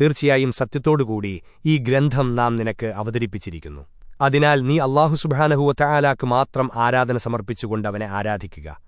തീർച്ചയായും സത്യത്തോടുകൂടി ഈ ഗ്രന്ഥം നാം നിനക്ക് അവതരിപ്പിച്ചിരിക്കുന്നു. അതിനാൽ നീ അള്ളാഹു സുബാനഹുവ തയാലാക്ക് മാത്രം ആരാധന സമർപ്പിച്ചുകൊണ്ട് അവനെ ആരാധിക്കുക.